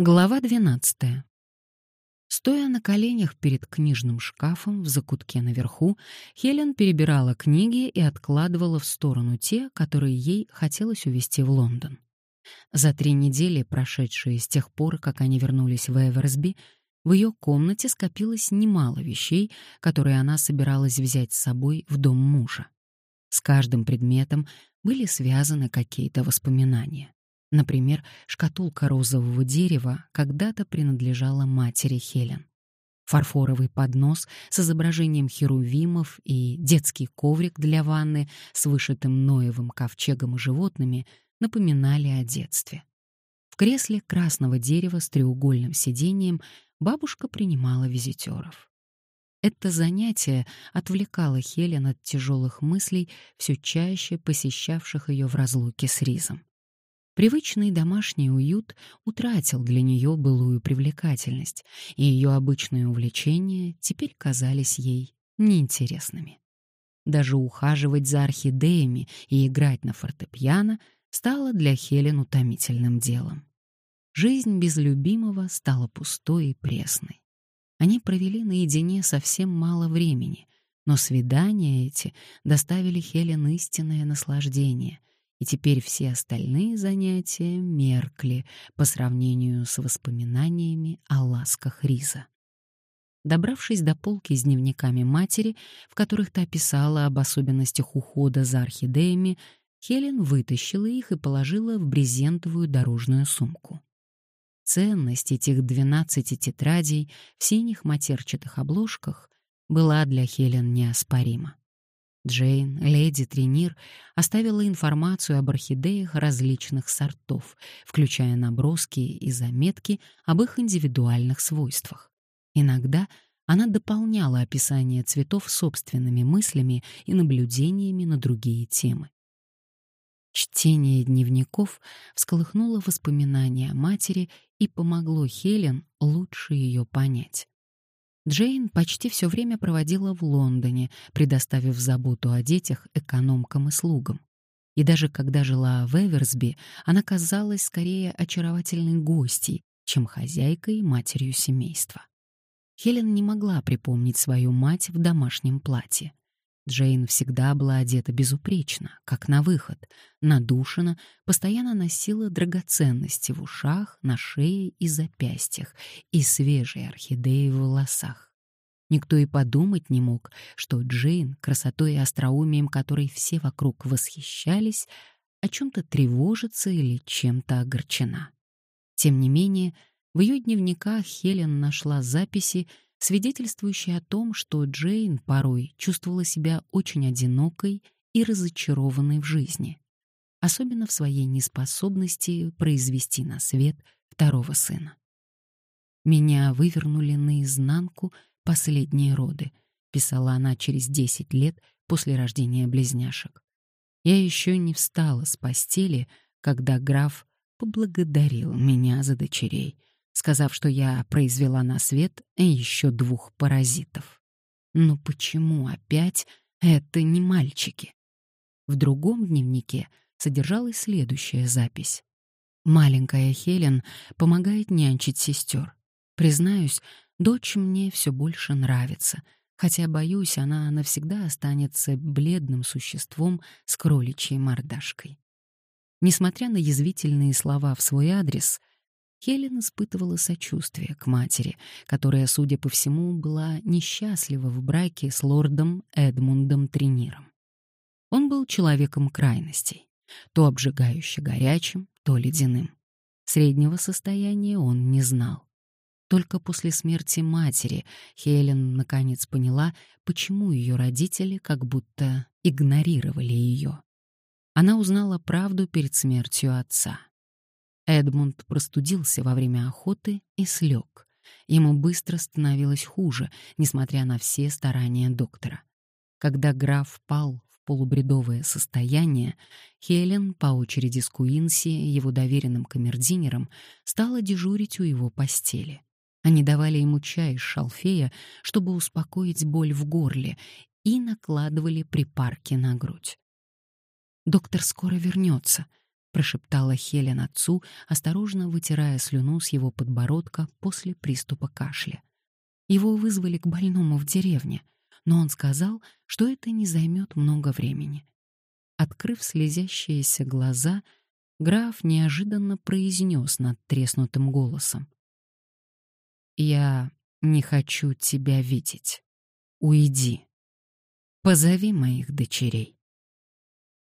Глава 12. Стоя на коленях перед книжным шкафом в закутке наверху, Хелен перебирала книги и откладывала в сторону те, которые ей хотелось увезти в Лондон. За три недели, прошедшие с тех пор, как они вернулись в Эверсби, в ее комнате скопилось немало вещей, которые она собиралась взять с собой в дом мужа. С каждым предметом были связаны какие-то воспоминания. Например, шкатулка розового дерева когда-то принадлежала матери Хелен. Фарфоровый поднос с изображением херувимов и детский коврик для ванны с вышитым Ноевым ковчегом и животными напоминали о детстве. В кресле красного дерева с треугольным сиденьем бабушка принимала визитеров. Это занятие отвлекало Хелен от тяжелых мыслей, все чаще посещавших ее в разлуке с Ризом. Привычный домашний уют утратил для нее былую привлекательность, и ее обычные увлечения теперь казались ей неинтересными. Даже ухаживать за орхидеями и играть на фортепиано стало для Хелен утомительным делом. Жизнь без любимого стала пустой и пресной. Они провели наедине совсем мало времени, но свидания эти доставили Хелен истинное наслаждение, и теперь все остальные занятия меркли по сравнению с воспоминаниями о ласках Риза. Добравшись до полки с дневниками матери, в которых та писала об особенностях ухода за орхидеями, Хелен вытащила их и положила в брезентовую дорожную сумку. Ценность этих двенадцати тетрадей в синих матерчатых обложках была для Хелен неоспорима. Джейн, леди Тренир, оставила информацию об орхидеях различных сортов, включая наброски и заметки об их индивидуальных свойствах. Иногда она дополняла описание цветов собственными мыслями и наблюдениями на другие темы. Чтение дневников всколыхнуло воспоминания матери и помогло Хелен лучше ее понять. Джейн почти все время проводила в Лондоне, предоставив заботу о детях экономкам и слугам. И даже когда жила в Эверсби, она казалась скорее очаровательной гостьей, чем хозяйкой и матерью семейства. Хелен не могла припомнить свою мать в домашнем платье. Джейн всегда была одета безупречно, как на выход, надушена, постоянно носила драгоценности в ушах, на шее и запястьях и свежие орхидеи в волосах. Никто и подумать не мог, что Джейн, красотой и остроумием которой все вокруг восхищались, о чем-то тревожится или чем-то огорчена. Тем не менее, в ее дневниках Хелен нашла записи, свидетельствующий о том, что Джейн порой чувствовала себя очень одинокой и разочарованной в жизни, особенно в своей неспособности произвести на свет второго сына. «Меня вывернули наизнанку последние роды», — писала она через 10 лет после рождения близняшек. «Я еще не встала с постели, когда граф поблагодарил меня за дочерей, сказав, что я произвела на свет еще двух паразитов. Но почему опять это не мальчики? В другом дневнике содержалась следующая запись. Маленькая Хелен помогает нянчить сестер. Признаюсь, дочь мне все больше нравится, хотя, боюсь, она навсегда останется бледным существом с кроличьей мордашкой. Несмотря на язвительные слова в свой адрес, Хелен испытывала сочувствие к матери, которая, судя по всему, была несчастлива в браке с лордом Эдмундом Трениром. Он был человеком крайностей, то обжигающе горячим, то ледяным. Среднего состояния он не знал. Только после смерти матери Хелен наконец поняла, почему ее родители как будто игнорировали ее. Она узнала правду перед смертью отца. Эдмунд простудился во время охоты и слег. Ему быстро становилось хуже, несмотря на все старания доктора. Когда граф пал в полубредовое состояние, Хелен по очереди с Куинси, его доверенным камердинером, стала дежурить у его постели. Они давали ему чай из шалфея, чтобы успокоить боль в горле, и накладывали припарки на грудь. «Доктор скоро вернется», — прошептала Хелен отцу, осторожно вытирая слюну с его подбородка после приступа кашля. Его вызвали к больному в деревне, но он сказал, что это не займет много времени. Открыв слезящиеся глаза, граф неожиданно произнес над треснутым голосом. «Я не хочу тебя видеть. Уйди. Позови моих дочерей».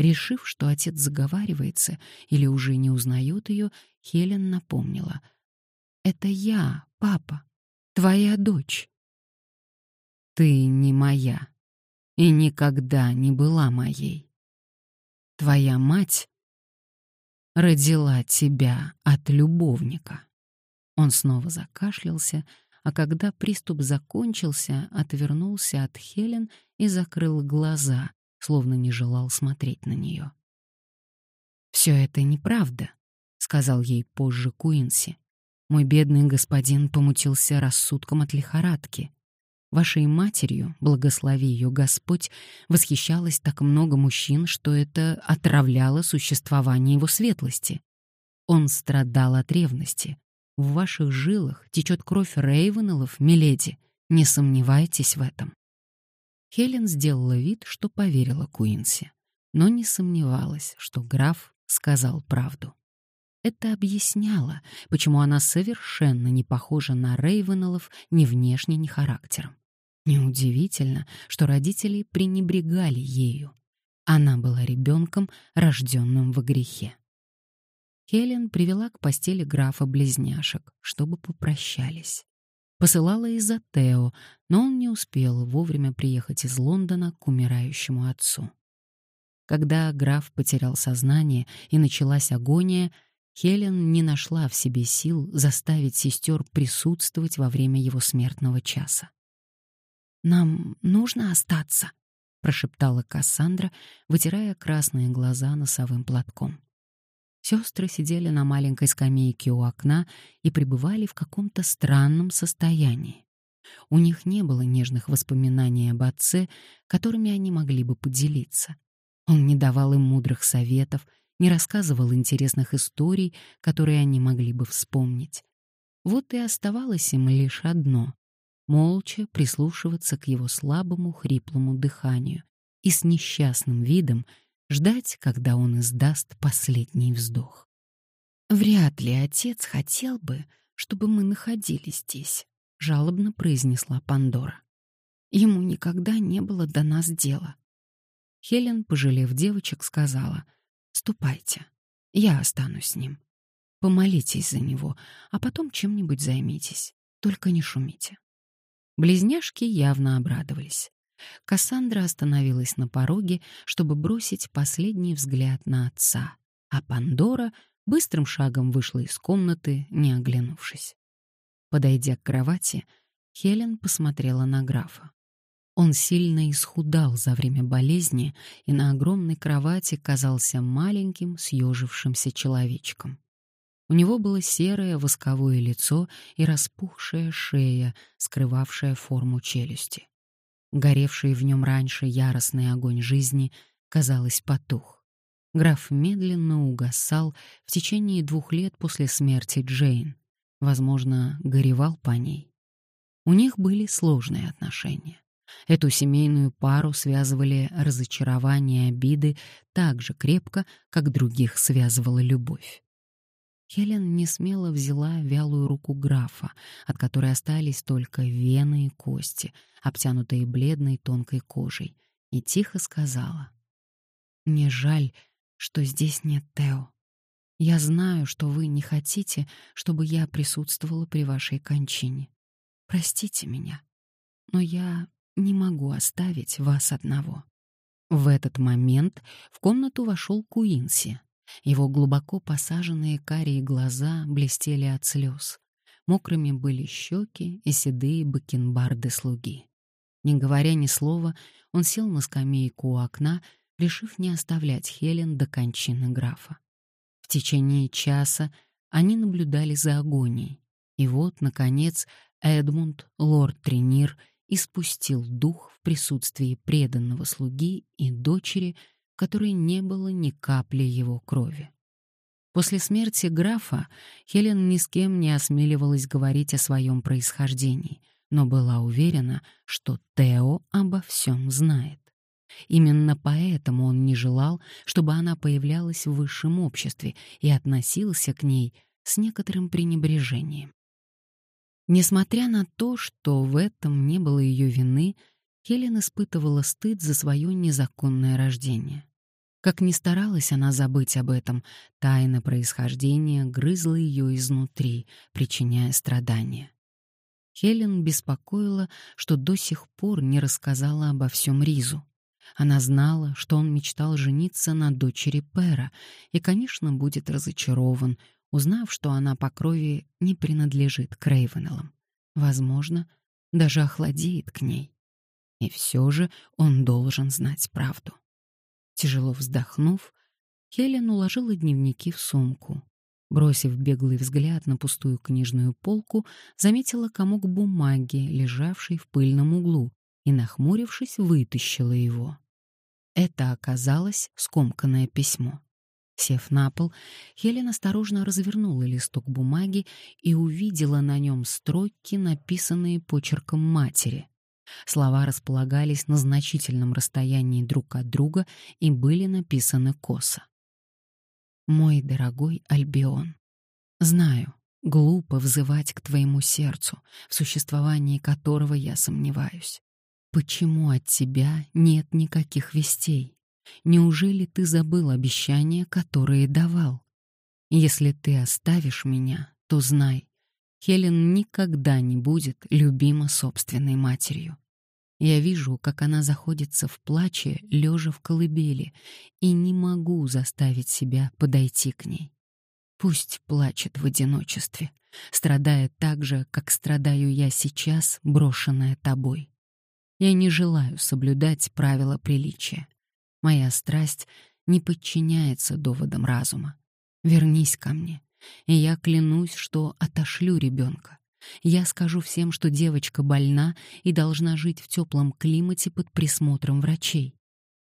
Решив, что отец заговаривается или уже не узнает ее, Хелен напомнила. «Это я, папа, твоя дочь». «Ты не моя и никогда не была моей. Твоя мать родила тебя от любовника». Он снова закашлялся, а когда приступ закончился, отвернулся от Хелен и закрыл глаза, словно не желал смотреть на нее. «Все это неправда», — сказал ей позже Куинси. «Мой бедный господин помутился рассудком от лихорадки. Вашей матерью, благослови ее Господь, восхищалось так много мужчин, что это отравляло существование его светлости. Он страдал от ревности. В ваших жилах течет кровь Рейвенеллов, миледи. Не сомневайтесь в этом. Хелен сделала вид, что поверила Куинси, но не сомневалась, что граф сказал правду. Это объясняло, почему она совершенно не похожа на Рейвенеллов ни внешне, ни характером. Неудивительно, что родители пренебрегали ею. Она была ребенком, рожденным во грехе. Хелен привела к постели графа близняшек, чтобы попрощались. Посылала и за Тео, но он не успел вовремя приехать из Лондона к умирающему отцу. Когда граф потерял сознание и началась агония, Хелен не нашла в себе сил заставить сестер присутствовать во время его смертного часа. «Нам нужно остаться», — прошептала Кассандра, вытирая красные глаза носовым платком. Сестры сидели на маленькой скамейке у окна и пребывали в каком-то странном состоянии. У них не было нежных воспоминаний об отце, которыми они могли бы поделиться. Он не давал им мудрых советов, не рассказывал интересных историй, которые они могли бы вспомнить. Вот и оставалось им лишь одно — молча прислушиваться к его слабому хриплому дыханию и с несчастным видом ждать, когда он издаст последний вздох. «Вряд ли отец хотел бы, чтобы мы находились здесь», — жалобно произнесла Пандора. «Ему никогда не было до нас дела». Хелен, пожалев девочек, сказала, «Ступайте, я останусь с ним. Помолитесь за него, а потом чем-нибудь займитесь, только не шумите». Близняшки явно обрадовались. Кассандра остановилась на пороге, чтобы бросить последний взгляд на отца, а Пандора быстрым шагом вышла из комнаты, не оглянувшись. Подойдя к кровати, Хелен посмотрела на графа. Он сильно исхудал за время болезни и на огромной кровати казался маленьким, съежившимся человечком. У него было серое восковое лицо и распухшая шея, скрывавшая форму челюсти. Горевший в нем раньше яростный огонь жизни, казалось, потух. Граф медленно угасал в течение двух лет после смерти Джейн. Возможно, горевал по ней. У них были сложные отношения. Эту семейную пару связывали разочарование и обиды так же крепко, как других связывала любовь. Хелен не смело взяла вялую руку графа, от которой остались только вены и кости, обтянутые бледной тонкой кожей, и тихо сказала. «Мне жаль, что здесь нет Тео. Я знаю, что вы не хотите, чтобы я присутствовала при вашей кончине. Простите меня, но я не могу оставить вас одного». В этот момент в комнату вошел Куинси, его глубоко посаженные карие глаза блестели от слез. Мокрыми были щеки и седые бакенбарды слуги. Не говоря ни слова, он сел на скамейку у окна, решив не оставлять Хелен до кончины графа. В течение часа они наблюдали за агонией. И вот, наконец, Эдмунд, лорд Тренир, испустил дух в присутствии преданного слуги и дочери, которой не было ни капли его крови. После смерти графа Хелен ни с кем не осмеливалась говорить о своем происхождении, но была уверена, что Тео обо всем знает. Именно поэтому он не желал, чтобы она появлялась в высшем обществе и относился к ней с некоторым пренебрежением. Несмотря на то, что в этом не было ее вины, Хелен испытывала стыд за свое незаконное рождение. Как ни старалась она забыть об этом, тайна происхождения грызла ее изнутри, причиняя страдания. Хелен беспокоила, что до сих пор не рассказала обо всем Ризу. Она знала, что он мечтал жениться на дочери Пера и, конечно, будет разочарован, узнав, что она по крови не принадлежит к Рейвенеллам. Возможно, даже охладеет к ней. И все же он должен знать правду. Тяжело вздохнув, Хелен уложила дневники в сумку. Бросив беглый взгляд на пустую книжную полку, заметила комок бумаги, лежавший в пыльном углу, и, нахмурившись, вытащила его. Это оказалось скомканное письмо. Сев на пол, Хелен осторожно развернула листок бумаги и увидела на нем строки, написанные почерком матери. Слова располагались на значительном расстоянии друг от друга и были написаны косо. «Мой дорогой Альбион, знаю, глупо взывать к твоему сердцу, в существовании которого я сомневаюсь. Почему от тебя нет никаких вестей? Неужели ты забыл обещания, которые давал? Если ты оставишь меня, то знай, Хелен никогда не будет любима собственной матерью. Я вижу, как она заходится в плаче, лежа в колыбели, и не могу заставить себя подойти к ней. Пусть плачет в одиночестве, страдая так же, как страдаю я сейчас, брошенная тобой. Я не желаю соблюдать правила приличия. Моя страсть не подчиняется доводам разума. Вернись ко мне, и я клянусь, что отошлю ребенка. Я скажу всем, что девочка больна и должна жить в теплом климате под присмотром врачей.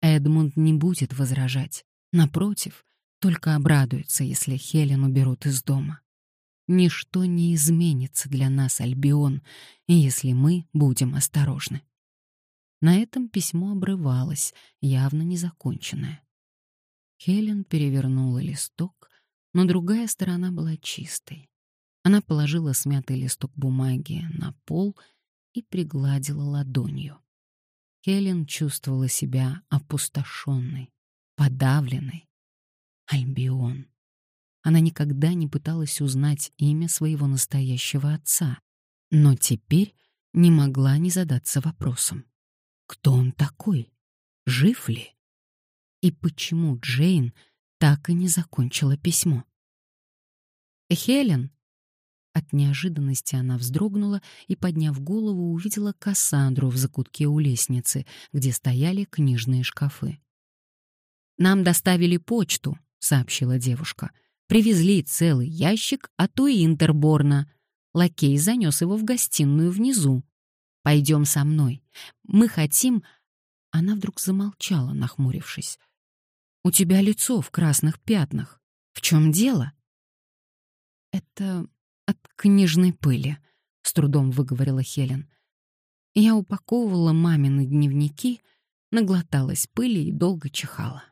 Эдмунд не будет возражать. Напротив, только обрадуется, если Хелен уберут из дома. Ничто не изменится для нас, Альбион, если мы будем осторожны. На этом письмо обрывалось, явно незаконченное. Хелен перевернула листок, но другая сторона была чистой. Она положила смятый листок бумаги на пол и пригладила ладонью. Хелен чувствовала себя опустошенной, подавленной. Альбион. Она никогда не пыталась узнать имя своего настоящего отца, но теперь не могла не задаться вопросом. Кто он такой? Жив ли? И почему Джейн так и не закончила письмо? «Хелен!» От неожиданности она вздрогнула и, подняв голову, увидела Кассандру в закутке у лестницы, где стояли книжные шкафы. «Нам доставили почту», — сообщила девушка. «Привезли целый ящик от Уинтерборна. Лакей занес его в гостиную внизу. Пойдем со мной. Мы хотим...» Она вдруг замолчала, нахмурившись. «У тебя лицо в красных пятнах. В чем дело?» «Это от книжной пыли», — с трудом выговорила Хелен. Я упаковывала мамины дневники, наглоталась пыли и долго чихала.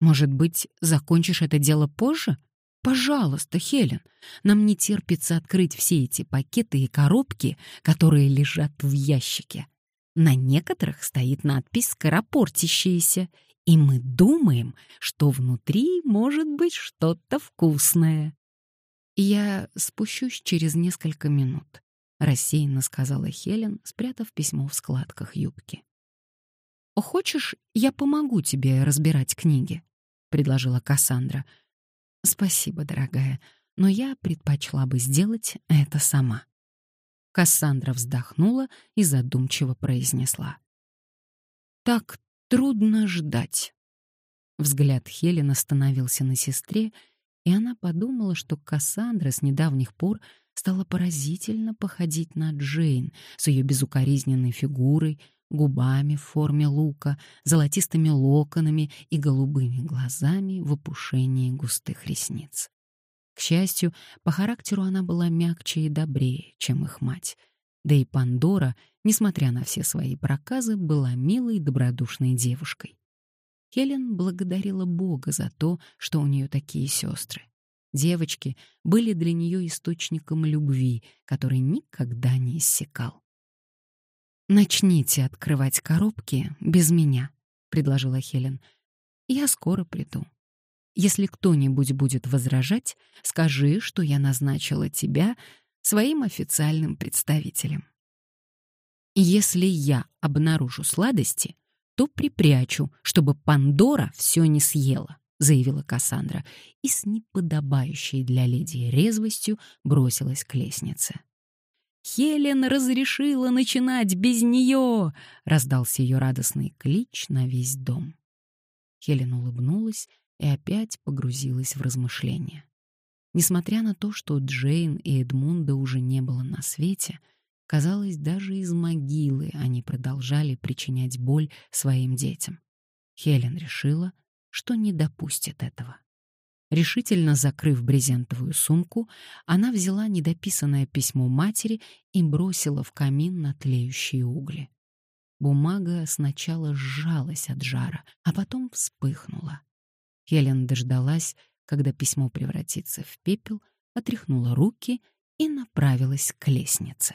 «Может быть, закончишь это дело позже?» Пожалуйста, Хелен, нам не терпится открыть все эти пакеты и коробки, которые лежат в ящике. На некоторых стоит надпись «Скоропортящиеся», и мы думаем, что внутри может быть что-то вкусное. «Я спущусь через несколько минут», — рассеянно сказала Хелен, спрятав письмо в складках юбки. «Хочешь, я помогу тебе разбирать книги?» — предложила Кассандра. «Спасибо, дорогая, но я предпочла бы сделать это сама». Кассандра вздохнула и задумчиво произнесла. «Так трудно ждать». Взгляд Хелен остановился на сестре, и она подумала, что Кассандра с недавних пор стала поразительно походить на Джейн с ее безукоризненной фигурой, губами в форме лука, золотистыми локонами и голубыми глазами в опушении густых ресниц. К счастью, по характеру она была мягче и добрее, чем их мать. Да и Пандора, несмотря на все свои проказы, была милой добродушной девушкой. Хелен благодарила Бога за то, что у нее такие сестры. Девочки были для нее источником любви, который никогда не иссякал. «Начните открывать коробки без меня», — предложила Хелен. «Я скоро приду. Если кто-нибудь будет возражать, скажи, что я назначила тебя своим официальным представителем. Если я обнаружу сладости, то припрячу, чтобы Пандора все не съела, заявила Кассандра и с неподобающей для леди резвостью бросилась к лестнице. Хелен разрешила начинать без нее, раздался ее радостный клич на весь дом. Хелен улыбнулась и опять погрузилась в размышления. Несмотря на то, что Джейн и Эдмунда уже не было на свете, казалось, даже из могилы они продолжали причинять боль своим детям. Хелен решила, что не допустит этого. Решительно закрыв брезентовую сумку, она взяла недописанное письмо матери и бросила в камин на тлеющие угли. Бумага сначала сжалась от жара, а потом вспыхнула. Хелен дождалась, когда письмо превратится в пепел, отряхнула руки и направилась к лестнице.